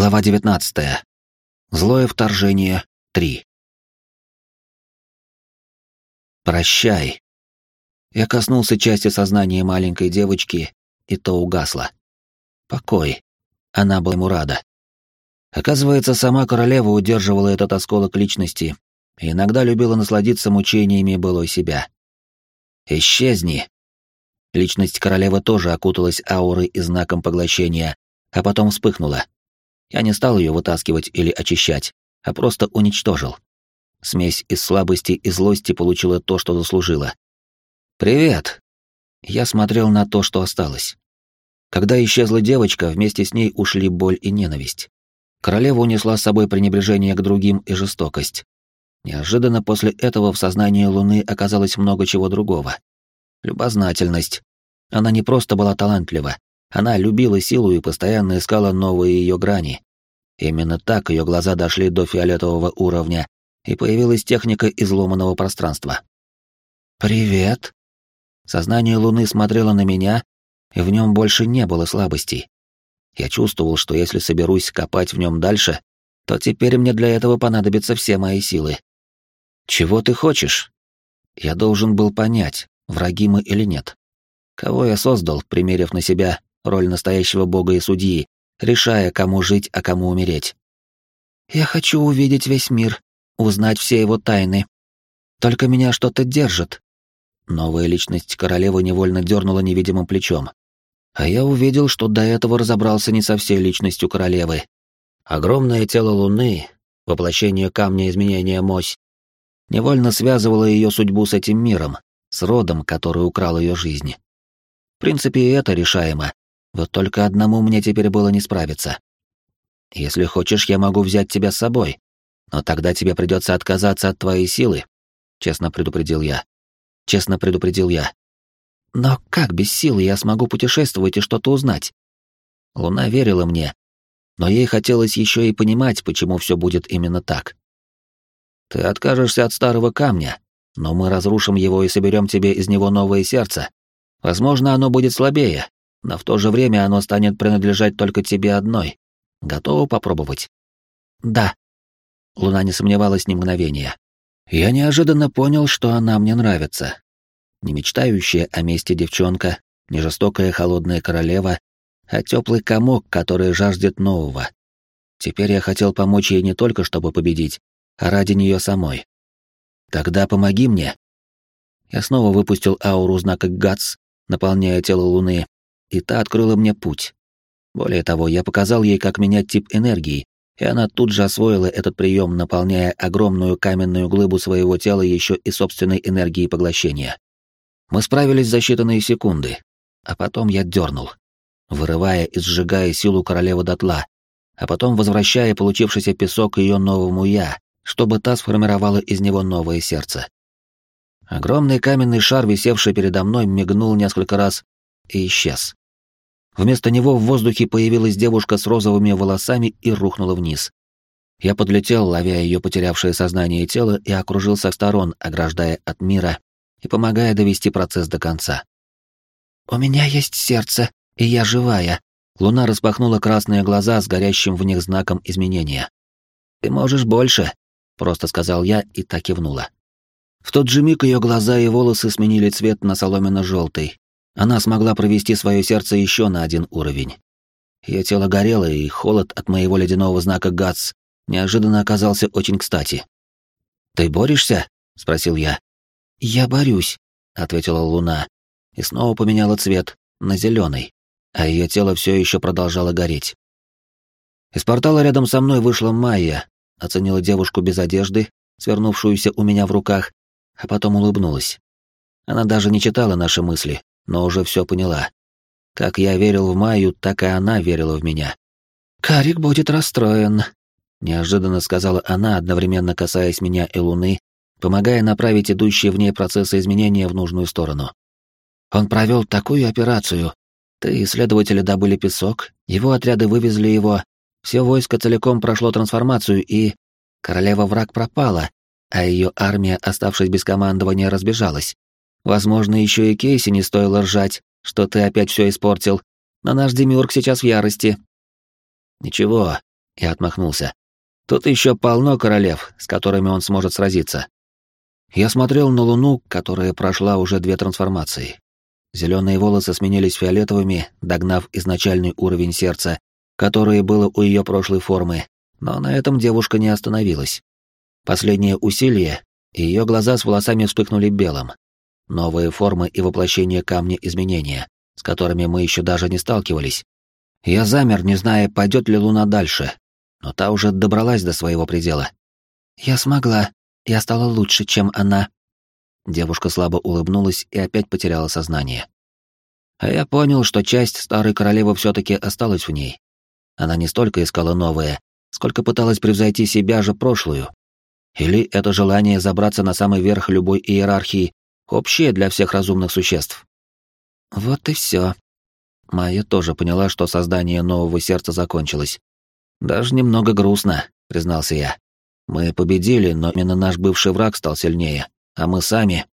Глава 19. Злое вторжение 3. Прощай. Я коснулся части сознания маленькой девочки, и то угасло. Покой. Она была ему рада. Оказывается, сама королева удерживала этот осколок личности и иногда любила насладиться мучениями былой себя. «Исчезни!» Личность королевы тоже окуталась аурой и знаком поглощения, а потом вспыхнула. Я не стал ее вытаскивать или очищать, а просто уничтожил. Смесь из слабости и злости получила то, что заслужила. «Привет!» Я смотрел на то, что осталось. Когда исчезла девочка, вместе с ней ушли боль и ненависть. Королева унесла с собой пренебрежение к другим и жестокость. Неожиданно после этого в сознании Луны оказалось много чего другого. Любознательность. Она не просто была талантлива, она любила силу и постоянно искала новые ее грани. Именно так ее глаза дошли до фиолетового уровня, и появилась техника изломанного пространства. «Привет!» Сознание Луны смотрело на меня, и в нем больше не было слабостей. Я чувствовал, что если соберусь копать в нем дальше, то теперь мне для этого понадобятся все мои силы. «Чего ты хочешь?» Я должен был понять, враги мы или нет. Кого я создал, примерив на себя роль настоящего бога и судьи, решая, кому жить, а кому умереть. «Я хочу увидеть весь мир, узнать все его тайны. Только меня что-то держит». Новая личность королевы невольно дернула невидимым плечом. А я увидел, что до этого разобрался не со всей личностью королевы. Огромное тело Луны, воплощение камня изменения мось, невольно связывало ее судьбу с этим миром, с родом, который украл ее жизнь. В принципе, и это решаемо, вот только одному мне теперь было не справиться. Если хочешь, я могу взять тебя с собой, но тогда тебе придется отказаться от твоей силы, честно предупредил я. Честно предупредил я. Но как без силы я смогу путешествовать и что-то узнать? Луна верила мне, но ей хотелось еще и понимать, почему все будет именно так. Ты откажешься от старого камня, но мы разрушим его и соберем тебе из него новое сердце. Возможно, оно будет слабее, но в то же время оно станет принадлежать только тебе одной. Готова попробовать? Да. Луна не сомневалась ни мгновения. Я неожиданно понял, что она мне нравится. Не мечтающая о месте девчонка, не жестокая холодная королева, а теплый комок, который жаждет нового. Теперь я хотел помочь ей не только, чтобы победить, а ради нее самой. Тогда помоги мне. Я снова выпустил ауру знака ГАЦ, наполняя тело Луны, и та открыла мне путь. Более того, я показал ей, как менять тип энергии, и она тут же освоила этот прием, наполняя огромную каменную глыбу своего тела еще и собственной энергией поглощения. Мы справились за считанные секунды, а потом я дернул, вырывая и сжигая силу королевы дотла, а потом возвращая получившийся песок ее новому «я», чтобы та сформировала из него новое сердце. Огромный каменный шар, висевший передо мной, мигнул несколько раз и исчез. Вместо него в воздухе появилась девушка с розовыми волосами и рухнула вниз. Я подлетел, ловя ее потерявшее сознание тело, и окружил со сторон, ограждая от мира и помогая довести процесс до конца. «У меня есть сердце, и я живая», Луна распахнула красные глаза с горящим в них знаком изменения. «Ты можешь больше», — просто сказал я и так кивнула. В тот же миг ее глаза и волосы сменили цвет на соломенно-желтый, она смогла провести свое сердце еще на один уровень. Ее тело горело, и холод от моего ледяного знака ГАЦ неожиданно оказался очень кстати. «Ты борешься?» — спросил я. «Я борюсь», — ответила Луна, и снова поменяла цвет на зеленый, а ее тело все еще продолжало гореть. Из портала рядом со мной вышла Майя, оценила девушку без одежды, свернувшуюся у меня в руках, а потом улыбнулась. Она даже не читала наши мысли, но уже все поняла. Как я верил в Майю, так и она верила в меня. «Карик будет расстроен», — неожиданно сказала она, одновременно касаясь меня и Луны, помогая направить идущие в ней процессы изменения в нужную сторону. «Он провел такую операцию. Ты исследователи добыли песок, его отряды вывезли его, все войско целиком прошло трансформацию, и... Королева-враг пропала, а ее армия, оставшись без командования, разбежалась. Возможно, еще и Кейси не стоило ржать, что ты опять все испортил, но наш Демиург сейчас в ярости. Ничего, и отмахнулся. Тут еще полно королев, с которыми он сможет сразиться. Я смотрел на луну, которая прошла уже две трансформации. Зеленые волосы сменились фиолетовыми, догнав изначальный уровень сердца, которое было у ее прошлой формы, но на этом девушка не остановилась. Последнее усилие, и ее глаза с волосами вспыхнули белым. Новые формы и воплощение камня изменения, с которыми мы еще даже не сталкивались. Я замер, не зная, пойдет ли луна дальше, но та уже добралась до своего предела. «Я смогла. Я стала лучше, чем она», Девушка слабо улыбнулась и опять потеряла сознание. А я понял, что часть старой королевы все-таки осталась в ней. Она не столько искала новое, сколько пыталась превзойти себя же прошлую. Или это желание забраться на самый верх любой иерархии общее для всех разумных существ? Вот и все. Майя тоже поняла, что создание нового сердца закончилось. Даже немного грустно, признался я. Мы победили, но именно наш бывший враг стал сильнее а мы сами...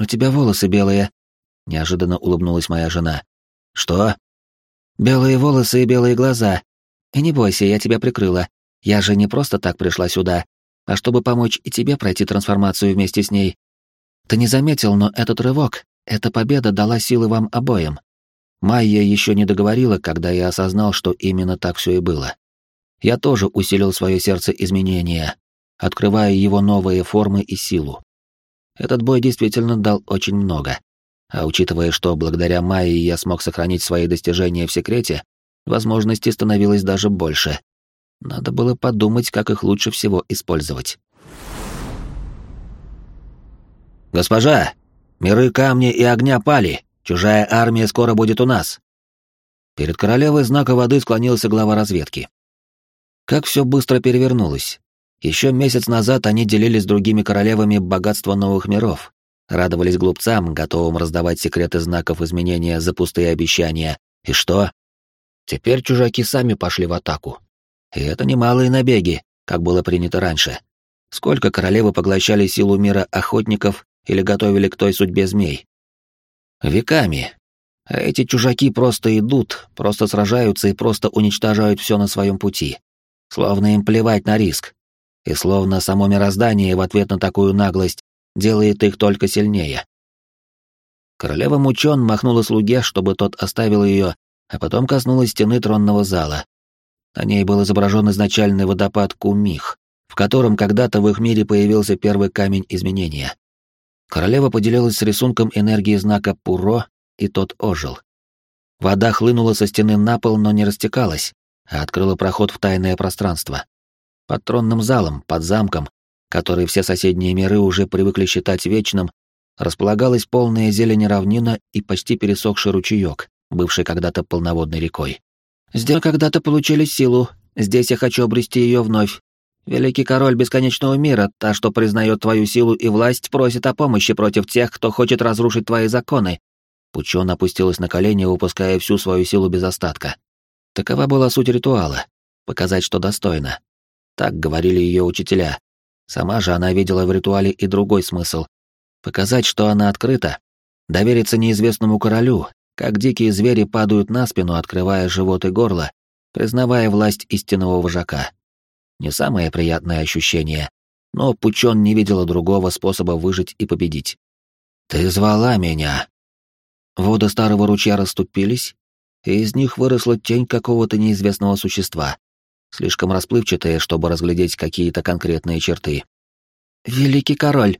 «У тебя волосы белые», — неожиданно улыбнулась моя жена. «Что?» «Белые волосы и белые глаза. И не бойся, я тебя прикрыла. Я же не просто так пришла сюда, а чтобы помочь и тебе пройти трансформацию вместе с ней. Ты не заметил, но этот рывок, эта победа дала силы вам обоим. Майя еще не договорила, когда я осознал, что именно так все и было. Я тоже усилил свое сердце изменения, открывая его новые формы и силу. Этот бой действительно дал очень много. А учитывая, что благодаря Майе я смог сохранить свои достижения в секрете, возможностей становилось даже больше. Надо было подумать, как их лучше всего использовать. «Госпожа, миры камня и огня пали. Чужая армия скоро будет у нас». Перед королевой знака воды склонился глава разведки. Как все быстро перевернулось. Еще месяц назад они делились с другими королевами богатство новых миров, радовались глупцам, готовым раздавать секреты знаков изменения за пустые обещания. И что? Теперь чужаки сами пошли в атаку. И это немалые набеги, как было принято раньше. Сколько королевы поглощали силу мира охотников или готовили к той судьбе змей? Веками. А эти чужаки просто идут, просто сражаются и просто уничтожают все на своем пути. Словно им плевать на риск, и словно само мироздание в ответ на такую наглость делает их только сильнее. Королева Мучон махнула слуге, чтобы тот оставил ее, а потом коснулась стены тронного зала. На ней был изображен изначальный водопад Кумих, в котором когда-то в их мире появился первый камень изменения. Королева поделилась с рисунком энергии знака Пуро, и тот ожил. Вода хлынула со стены на пол, но не растекалась, а открыла проход в тайное пространство. Под тронным залом, под замком, который все соседние миры уже привыкли считать вечным, располагалась полная зелень равнина и почти пересохший ручеек, бывший когда-то полноводной рекой. «Здесь когда-то получили силу, здесь я хочу обрести ее вновь. Великий король бесконечного мира, та, что признает твою силу и власть, просит о помощи против тех, кто хочет разрушить твои законы». Пучон опустилась на колени, выпуская всю свою силу без остатка. Такова была суть ритуала — показать, что достойно, так говорили ее учителя. Сама же она видела в ритуале и другой смысл. Показать, что она открыта, довериться неизвестному королю, как дикие звери падают на спину, открывая живот и горло, признавая власть истинного вожака. Не самое приятное ощущение, но Пучон не видела другого способа выжить и победить. «Ты звала меня!» Воды старого ручья расступились, и из них выросла тень какого-то неизвестного существа слишком расплывчатые, чтобы разглядеть какие-то конкретные черты. «Великий король!»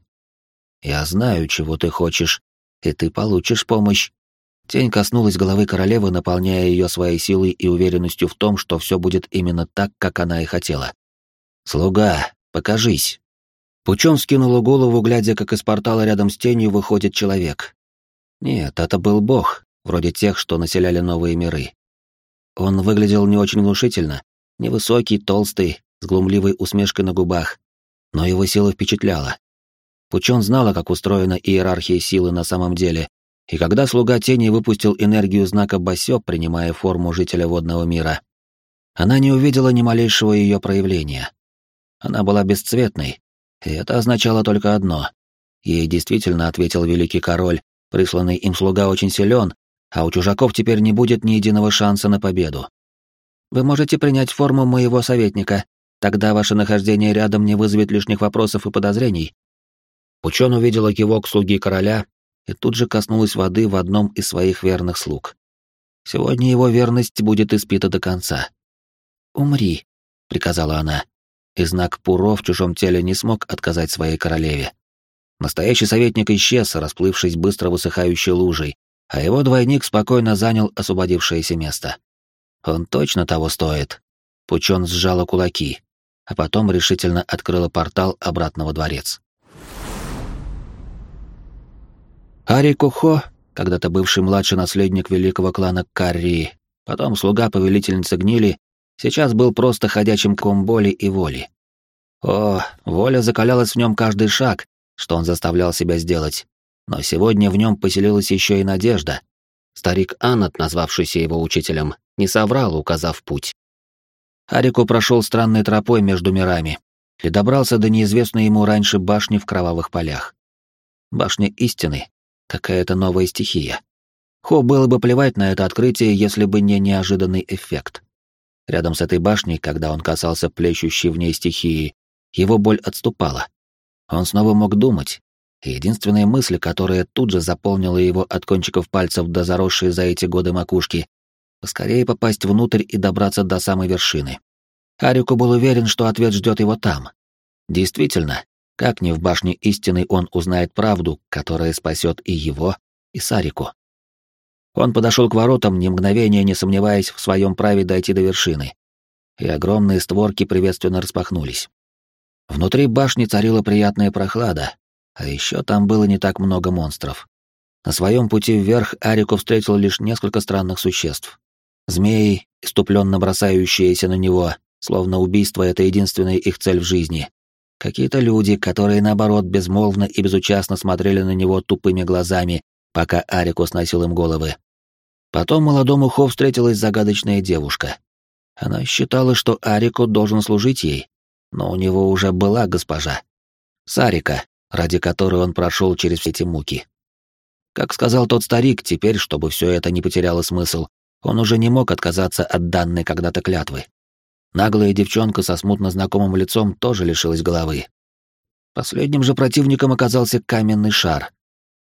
«Я знаю, чего ты хочешь, и ты получишь помощь». Тень коснулась головы королевы, наполняя ее своей силой и уверенностью в том, что все будет именно так, как она и хотела. «Слуга, покажись!» Пучон скинула голову, глядя, как из портала рядом с тенью выходит человек. Нет, это был бог, вроде тех, что населяли новые миры. Он выглядел не очень внушительно, Невысокий, толстый, с глумливой усмешкой на губах. Но его сила впечатляла. Пучон знала, как устроена иерархия силы на самом деле, и когда слуга тени выпустил энергию знака Басё, принимая форму жителя водного мира, она не увидела ни малейшего ее проявления. Она была бесцветной, и это означало только одно. Ей действительно ответил великий король, присланный им слуга очень силен, а у чужаков теперь не будет ни единого шанса на победу. Вы можете принять форму моего советника. Тогда ваше нахождение рядом не вызовет лишних вопросов и подозрений». Учен увидела кивок слуги короля и тут же коснулась воды в одном из своих верных слуг. Сегодня его верность будет испита до конца. «Умри», — приказала она, и знак Пуро в чужом теле не смог отказать своей королеве. Настоящий советник исчез, расплывшись быстро высыхающей лужей, а его двойник спокойно занял освободившееся место. Он точно того стоит. Пучон сжала кулаки, а потом решительно открыла портал обратно во дворец. Ари Кухо, когда-то бывший младший наследник великого клана Каррии, потом слуга повелительницы Гнили, сейчас был просто ходячим ком боли и воли. О, воля закалялась в нем каждый шаг, что он заставлял себя сделать, но сегодня в нем поселилась еще и надежда. Старик Аннат, назвавшийся его учителем, не соврал, указав путь. Арику прошел странной тропой между мирами и добрался до неизвестной ему раньше башни в кровавых полях. Башня истины, какая-то новая стихия. Хо было бы плевать на это открытие, если бы не неожиданный эффект. Рядом с этой башней, когда он касался плещущей в ней стихии, его боль отступала. Он снова мог думать, единственная мысль, которая тут же заполнила его от кончиков пальцев до заросшей за эти годы макушки, поскорее попасть внутрь и добраться до самой вершины. Арику был уверен, что ответ ждет его там. Действительно, как ни в башне истины он узнает правду, которая спасет и его, и Сарику. Он подошел к воротам, ни мгновения не сомневаясь в своем праве дойти до вершины, и огромные створки приветственно распахнулись. Внутри башни царила приятная прохлада, а еще там было не так много монстров. На своем пути вверх Арику встретил лишь несколько странных существ. Змеи, иступленно бросающиеся на него, словно убийство — это единственная их цель в жизни. Какие-то люди, которые, наоборот, безмолвно и безучастно смотрели на него тупыми глазами, пока Арику сносил им головы. Потом молодому Хо встретилась загадочная девушка. Она считала, что Арику должен служить ей, но у него уже была госпожа. Сарика, ради которой он прошел через все эти муки. Как сказал тот старик, теперь, чтобы все это не потеряло смысл, он уже не мог отказаться от данной когда-то клятвы. Наглая девчонка со смутно знакомым лицом тоже лишилась головы. Последним же противником оказался каменный шар.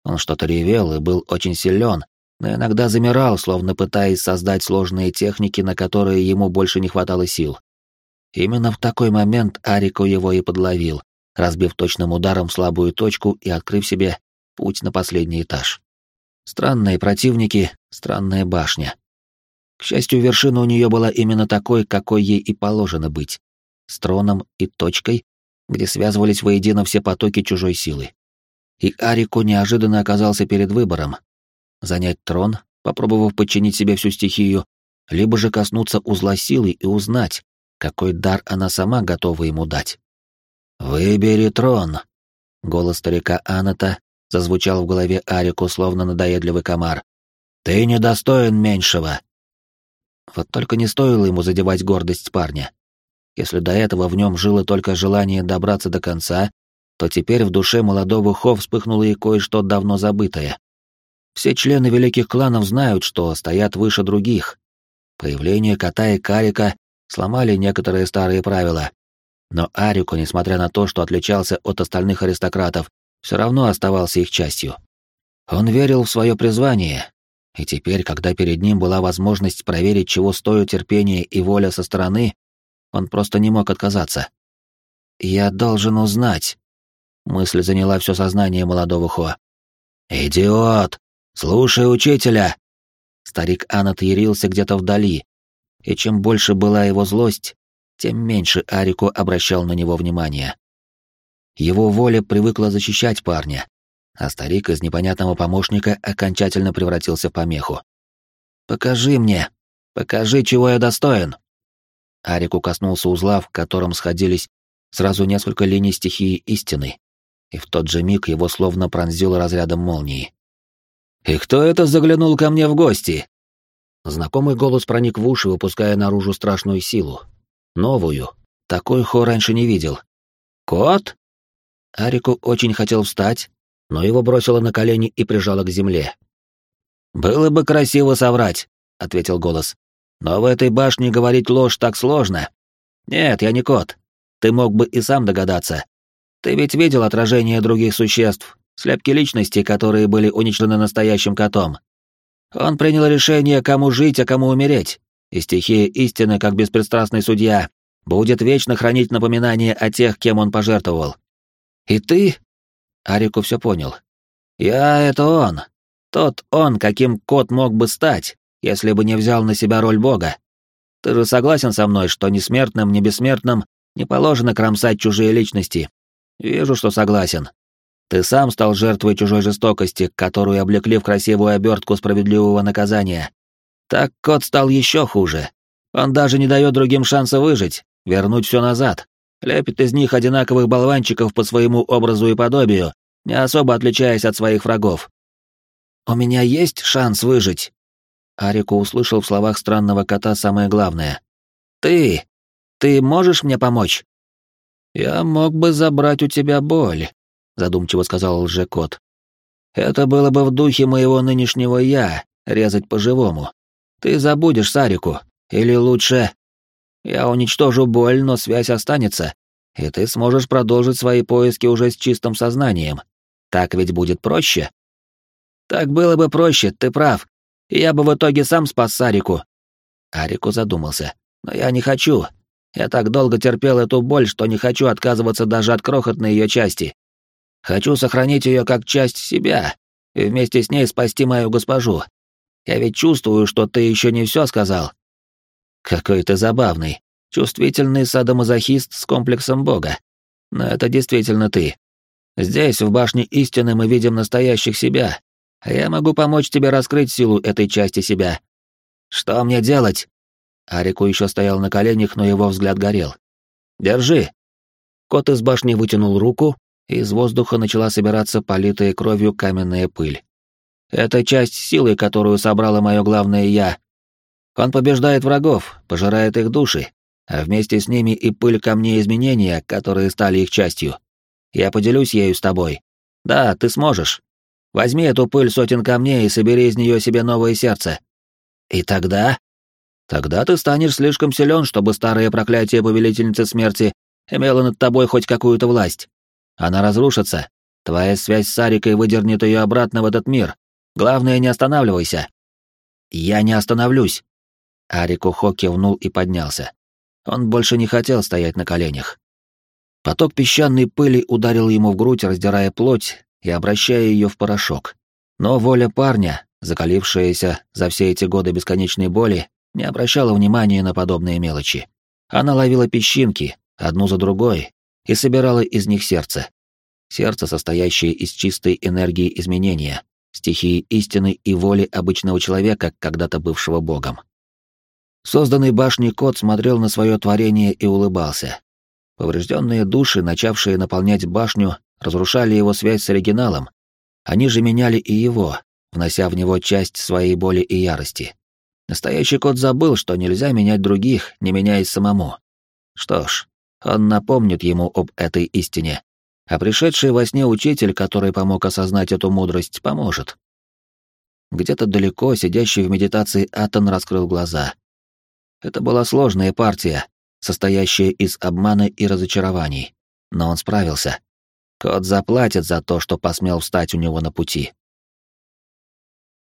Он что-то ревел и был очень силен, но иногда замирал, словно пытаясь создать сложные техники, на которые ему больше не хватало сил. Именно в такой момент Арико его и подловил, разбив точным ударом слабую точку и открыв себе путь на последний этаж. Странные противники, странная башня. К счастью, вершина у нее была именно такой, какой ей и положено быть, с троном и точкой, где связывались воедино все потоки чужой силы. И Арико неожиданно оказался перед выбором — занять трон, попробовав подчинить себе всю стихию, либо же коснуться узла силы и узнать, какой дар она сама готова ему дать. «Выбери трон!» Голос старика Аната зазвучал в голове Арику, словно надоедливый комар. «Ты недостоин меньшего!» Вот только не стоило ему задевать гордость парня. Если до этого в нем жило только желание добраться до конца, то теперь в душе молодого Хо вспыхнуло и кое-что давно забытое. Все члены великих кланов знают, что стоят выше других. Появление кота и карика сломали некоторые старые правила, но Арику, несмотря на то, что отличался от остальных аристократов, все равно оставался их частью. Он верил в свое призвание, и теперь, когда перед ним была возможность проверить, чего стоят терпение и воля со стороны, он просто не мог отказаться. «Я должен узнать». Мысль заняла все сознание молодого Хо. «Идиот! Слушай учителя!» Старик Анат ярился где-то вдали, и чем больше была его злость, тем меньше Арику обращал на него внимание. Его воля привыкла защищать парня, а старик из непонятного помощника окончательно превратился в помеху. «Покажи мне! Покажи, чего я достоин!» Арику коснулся узла, в котором сходились сразу несколько линий стихии истины, и в тот же миг его словно пронзило разрядом молнии. «И кто это заглянул ко мне в гости?» Знакомый голос проник в уши, выпуская наружу страшную силу, Новую. Такой Хо раньше не видел. «Кот?» Арику очень хотел встать, но его бросило на колени и прижало к земле. «Было бы красиво соврать», — ответил голос. Но в этой башне говорить ложь так сложно. Нет, я не кот. Ты мог бы и сам догадаться. Ты ведь видел отражение других существ, слепки личности, которые были уничтожены настоящим котом. Он принял решение, кому жить, а кому умереть, и стихия истины, как беспристрастный судья, будет вечно хранить напоминание о тех, кем он пожертвовал. И ты? Арику все понял. Я — это он. Тот он, каким кот мог бы стать, если бы не взял на себя роль бога. Ты же согласен со мной, что ни смертным, ни бессмертным не положено кромсать чужие личности? Вижу, что согласен. Ты сам стал жертвой чужой жестокости, которую облекли в красивую обертку справедливого наказания. Так кот стал еще хуже. Он даже не дает другим шанса выжить, вернуть все назад. Лепит из них одинаковых болванчиков по своему образу и подобию, не особо отличаясь от своих врагов. «У меня есть шанс выжить?» Арику услышал в словах странного кота самое главное. «Ты! Ты можешь мне помочь?» «Я мог бы забрать у тебя боль», задумчиво сказал лжекот. Это было бы в духе моего нынешнего я, резать по-живому. Ты забудешь Сарику, или лучше... Я уничтожу боль, но связь останется, и ты сможешь продолжить свои поиски уже с чистым сознанием. Так ведь будет проще? Так было бы проще, ты прав. Я бы в итоге сам спас Сарику. Арику задумался. Но я не хочу. Я так долго терпел эту боль, что не хочу отказываться даже от крохотной ее части. Хочу сохранить ее как часть себя и вместе с ней спасти мою госпожу. Я ведь чувствую, что ты еще не все сказал. Какой ты забавный, чувствительный садомазохист с комплексом бога. Но это действительно ты. Здесь, в башне истины, мы видим настоящих себя, а я могу помочь тебе раскрыть силу этой части себя. Что мне делать? Арику еще стоял на коленях, но его взгляд горел. Держи. Кот из башни вытянул руку, из воздуха начала собираться политая кровью каменная пыль. Это часть силы, которую собрало мое главное «я». Он побеждает врагов, пожирает их души, а вместе с ними и пыль камней изменения, которые стали их частью. Я поделюсь ею с тобой. Да, ты сможешь. Возьми эту пыль сотен камней и собери из нее себе новое сердце. И тогда... Тогда ты станешь слишком силен, чтобы старое проклятие повелительницы смерти имело над тобой хоть какую-то власть. Она разрушится. Твоя связь с Арикой выдернет ее обратно в этот мир. Главное, не останавливайся. Я не остановлюсь. Арик Ухо кивнул и поднялся. Он больше не хотел стоять на коленях. Поток песчаной пыли ударил ему в грудь, раздирая плоть и обращая ее в порошок. Но воля парня, закалившаяся за все эти годы бесконечной боли, не обращала внимания на подобные мелочи. Она ловила песчинки, одну за другой, и собирала из них сердце. Сердце, состоящее из чистой энергии изменения, стихии истины и воли обычного человека, когда-то бывшего богом. Созданный башней кот смотрел на свое творение и улыбался. Поврежденные души, начавшие наполнять башню, разрушали его связь с оригиналом. Они же меняли и его, внося в него часть своей боли и ярости. Настоящий кот забыл, что нельзя менять других, не меняясь самому. Что ж, он напомнит ему об этой истине, а пришедший во сне учитель, который помог осознать эту мудрость, поможет. Где-то далеко сидящий в медитации Атон раскрыл глаза. Это была сложная партия, состоящая из обмана и разочарований, но он справился. Кот заплатит за то, что посмел встать у него на пути.